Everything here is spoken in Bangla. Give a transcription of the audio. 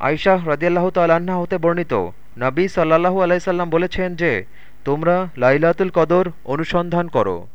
আইশাহ রদিয়াল্লাহ তাল্লাহ্না হতে বর্ণিত। নবী সাল্লাহু আলাইসাল্লাম বলেছেন যে, তোমরা লাইলাতুল কদর অনুসন্ধান করো।